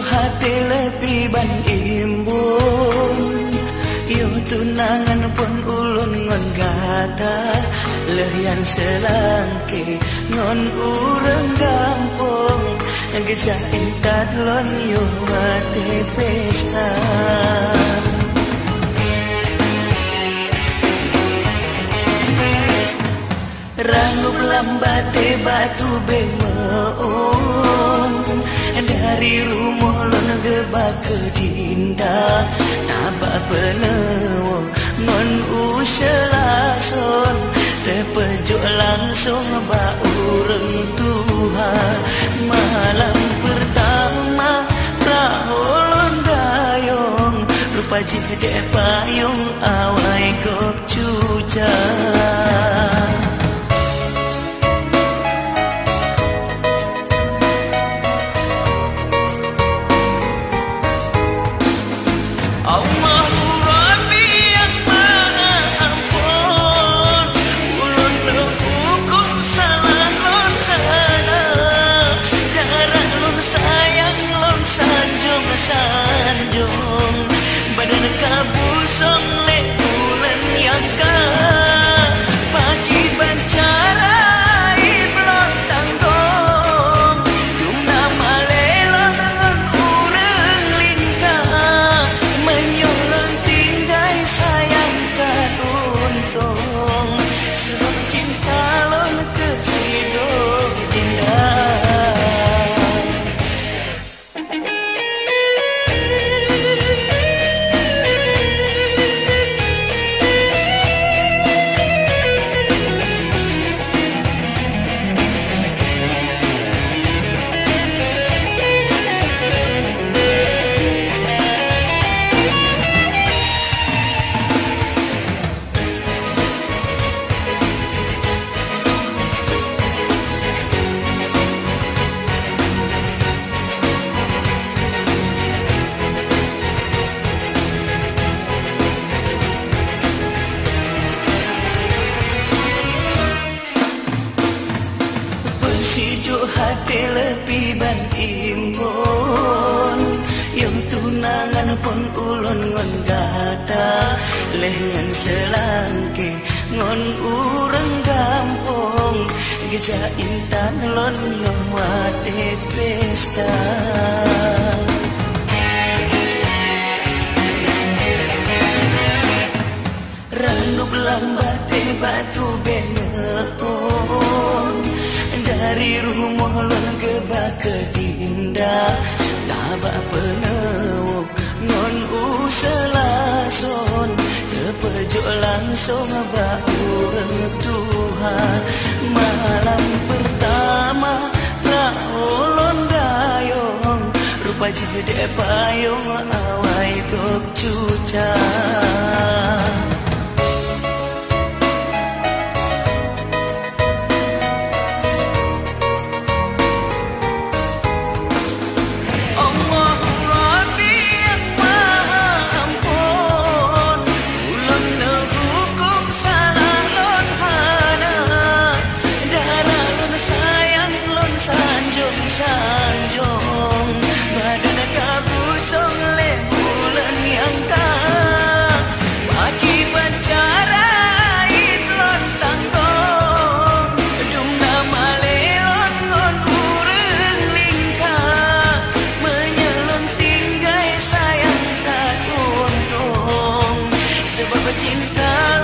Hati lebih ban imbun Yo tunangan pun ulun ngon gada Lerian selangke ngon urang gampung. Gesa intat lon yo mati pesta Rangup lambate batu bengon Dari rumah lon geba ke dinda Naba penewo ngon uselason Terpejuk langsung ba ureng Tuhan. Malam pertama praholon dayong. Rupa jede payung awai kok cucah hati lebih ban imbon Yang tunangan pun ulun ngon gada Lengan selangke ngon urang gampong. Geja intan lon yang wate pesta. Ranuk lambat batu beneon dari rumah lon geba ke dinda taba penewo non uselason kepejo langsung ba urang Tuhan. Malam pertama praolon dayong rupa jede payung awai kok cucah cantar